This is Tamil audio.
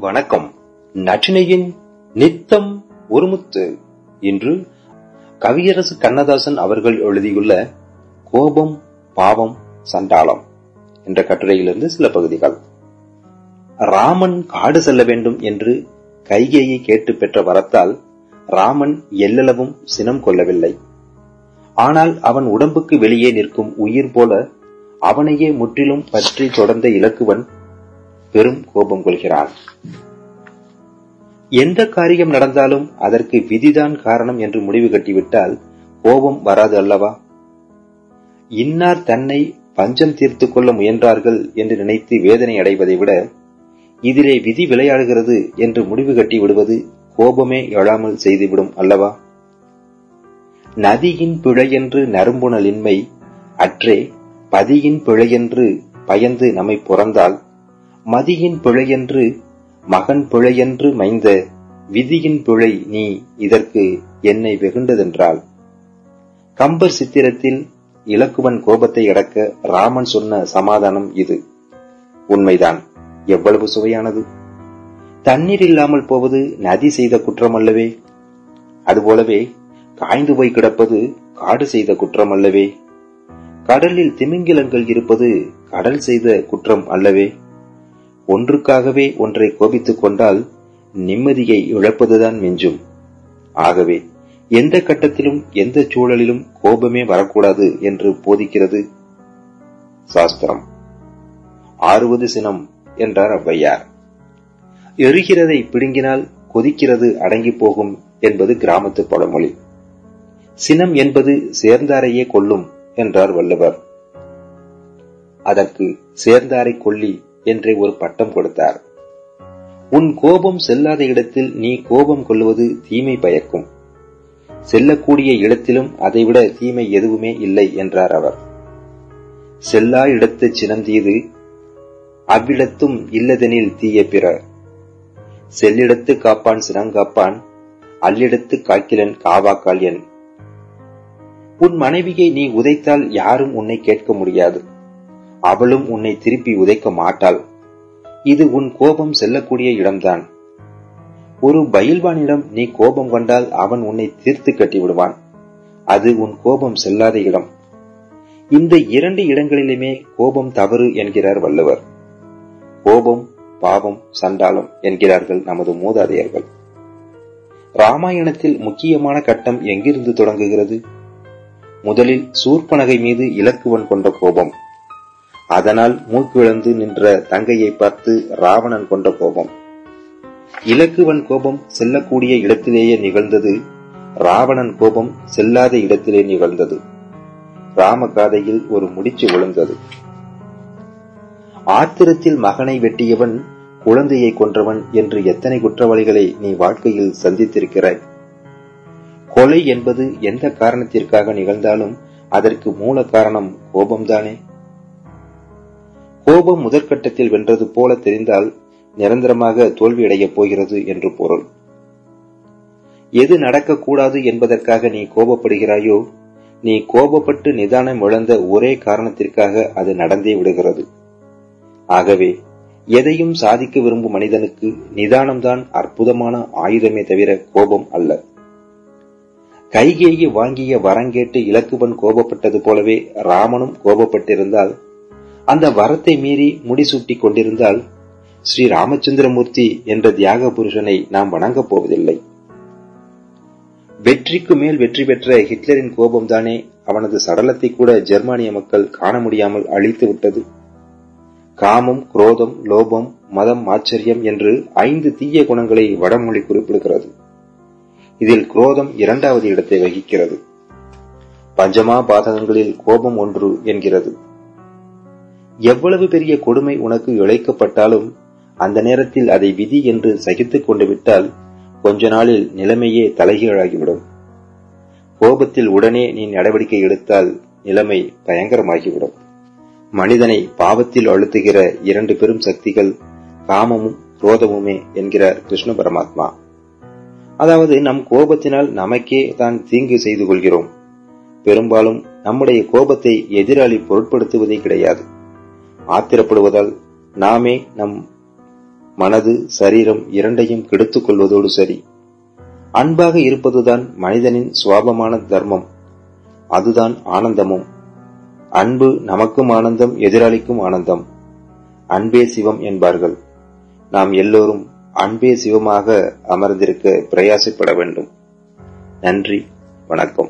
வணக்கம். நச்சினையின் நித்தம் ஒருமுத்து. இன்று கவியரசு கண்ணதாசன் அவர்கள் எழுதியுள்ள கோபம் பாவம் சண்டாளம் என்ற கட்டுரையிலிருந்து சில பகுதிகள். ராமன் காடு செல்ல வேண்டும் என்று கைகையை கேட்டு பெற்ற வரத்தால் ராமன் எல்லளவும் சினம் கொள்ளவில்லை. ஆனால் அவன் உடம்புக்கு வெளியே நிற்கும் உயிர் போல அவனையே முற்றிலும் பற்றி தொடர்ந்த இலக்குவன் பெரும் கோபம் கொள்கிறான் எந்த காரியம் நடந்தாலும் அதற்கு விதிதான் காரணம் என்று முடிவு கட்டிவிட்டால் கோபம் வராது அல்லவா? இன்னார் தன்னை பஞ்சம் தீர்த்து கொள்ள முயன்றார்கள் என்று நினைத்து வேதனை அடைவதை விட இதிலே விதி விளையாடுகிறது என்று முடிவு கட்டி விடுவது கோபமே எழாமல் செய்துவிடும் அல்லவா? நதியின் பிழையென்று நறும்புணலின்மை அற்றே பதியின் பிழையென்று பயந்து நம்மை புறந்தால் மதியின் பிழையென்று மகன் பிழையென்று மைந்த விதியின் பிழை நீ இதற்கு என்னை வெகுண்டதென்றால் கம்பர் சித்திரத்தில் இலக்குவன் கோபத்தை அடக்க ராமன் சொன்ன சமாதானம் இது. உண்மைதான். எவ்வளவு சுவையானது. தண்ணீர் இல்லாமல் போவது நதி செய்த குற்றம் அல்லவே அதுபோலவே காய்ந்து போய் கிடப்பது காடு செய்த குற்றம் அல்லவே கடலில் திமிங்கிலங்கள் இருப்பது கடல் செய்த குற்றம் அல்லவே. ஒன்றுக்காகவே ஒன்றை கோபித்துக் கொண்டால் நிம்மதியை இழப்பதுதான் மிஞ்சும் ஆகவே எந்த கட்டத்திலும் எந்த சூழலிலும் கோபமே வரக்கூடாது என்று போதிக்கிறது சாஸ்திரம். ஆறுவது சினம் என்றார் ஔவையார். எரிகிறதை பிடுங்கினால் கொதிக்கிறது அடங்கி போகும் என்பது கிராமத்து பழமொழி. சினம் என்பது சேர்ந்தாரையே கொல்லும் என்றார் வள்ளுவர். அதற்கு சேர்ந்தாரை கொல்லி என்றே ஒரு பட்டம் கொடுத்தார். உன் கோபம் செல்லாத இடத்தில் நீ கோபம் கொள்வது தீமை பயக்கும். செல்லக்கூடிய இடத்திலும் அதைவிட தீமை எதுவுமே இல்லை என்றார் அவர். செல்லா இடத்து சினந்தீது அவ்விடத்தும் இல்லதெனில் தீய பிற செல்லிடத்து காப்பான் சினங்காப்பான் அல்லிடத்து காக்கிலன் காவாக்கால் என். உன் மனைவியை நீ உதைத்தால் யாரும் உன்னை கேட்க முடியாது. அவளும் உன்னை திருப்பி உதைக்க மாட்டாள். இது உன் கோபம் செல்லக்கூடிய இடம்தான். ஒரு பயில்வானிடம் நீ கோபம் கொண்டால் அவன் உன்னை தீர்த்து கட்டி விடுவான் அது உன் கோபம் செல்லாத இடம். இந்த இரண்டு இடங்களிலுமே கோபம் தவறு என்கிறார் வள்ளுவர். கோபம் பாவம் சண்டாளம் என்கிறார்கள் நமது மூதாதையர்கள். ராமாயணத்தில் முக்கியமான கட்டம் எங்கிருந்து தொடங்குகிறது? முதலில் சூர்பனகை மீது இலக்குவன் கொண்ட கோபம். அதனால் மூக்கிழந்து நின்ற தங்கையை பார்த்து ராவணன் கொண்ட கோபம். இலக்குவன் கோபம் செல்லக்கூடிய இடத்திலேயே நிகழ்ந்தது. ராவணன் கோபம் செல்லாத இடத்திலே நிகழ்ந்தது. ராமகாதையில் ஒரு முடிச்சு விழுந்தது. ஆத்திரத்தில் மகனை வெட்டியவன் குழந்தையை கொன்றவன் என்று எத்தனை குற்றவாளிகளை நீ வாழ்க்கையில் சந்தித்திருக்கிறாய்? கொலை என்பது எந்த காரணத்திற்காக நிகழ்ந்தாலும் அதற்கு மூல காரணம் கோபம்தானே? கோபம் முதற்கட்டத்தில் வென்றது போல தெரிந்தால் நிரந்தரமாக தோல்வியடையப் போகிறது என்று பொருள். எது நடக்கக்கூடாது என்பதற்காக நீ கோபப்படுகிறாயோ நீ கோபப்பட்டு நிதானம் இழந்த ஒரே காரணத்திற்காக அது நடந்தே விடுகிறது. ஆகவே எதையும் சாதிக்க விரும்பும் மனிதனுக்கு நிதானம்தான் அற்புதமான ஆயுதமே தவிர கோபம் அல்ல. கைகேயி வாங்கிய வரங்கேட்டு இலக்குவன் கோபப்பட்டது போலவே ராமனும் கோபப்பட்டிருந்தால் அந்த வரத்தை மீறி முடிசூட்டி கொண்டிருந்தால் ஸ்ரீ ராமச்சந்திரமூர்த்தி என்ற தியாக புருஷனை நாம் வணங்கப் போவதில்லை. வெற்றிக்கு மேல் வெற்றி பெற்ற ஹிட்லரின் கோபம்தானே அவனது சடலத்தை கூட ஜெர்மானிய மக்கள் காண முடியாமல் அழித்து விட்டது. காமம் குரோதம் லோபம் மதம் ஆச்சரியம் என்று ஐந்து தீய குணங்களை வடமொழி குறிப்பிடுகிறது. இதில் குரோதம் இரண்டாவது இடத்தை வகிக்கிறது. பஞ்சமா பாதகங்களில் கோபம் ஒன்று என்கிறது. எவ்வளவு பெரிய கொடுமை உனக்கு இழைக்கப்பட்டாலும் அந்த நேரத்தில் அதை விதி என்று சகித்துக் கொண்டு விட்டால் கொஞ்ச நாளில் நிலைமையே தலைகீழாகிவிடும். கோபத்தில் உடனே நீ நடவடிக்கை எடுத்தால் நிலைமை பயங்கரமாகிவிடும். மனிதனை பாவத்தில் அழுத்துகிற இரண்டு பெரும் சக்திகள் காமமும் குரோதமுமே என்கிறார் கிருஷ்ண பரமாத்மா. அதாவது நம் கோபத்தினால் நமக்கே தான் தீங்கு செய்து கொள்கிறோம். பெரும்பாலும் நம்முடைய கோபத்தை எதிராளி பொருட்படுத்துவதே கிடையாது. ஆத்திரப்படுவதால் நாமே நம் மனது சரீரம் இரண்டையும் கெடுத்துக் கொள்வதோடு சரி. அன்பாக இருப்பதுதான் மனிதனின் சுவாபமான தர்மம். அதுதான் ஆனந்தமும். அன்பு நமக்கும் ஆனந்தம் எதிராளிக்கும் ஆனந்தம். அன்பே சிவம் என்பார்கள். நாம் எல்லோரும் அன்பே சிவமாக அமர்ந்திருக்க பிரயாசப்பட வேண்டும். நன்றி வணக்கம்.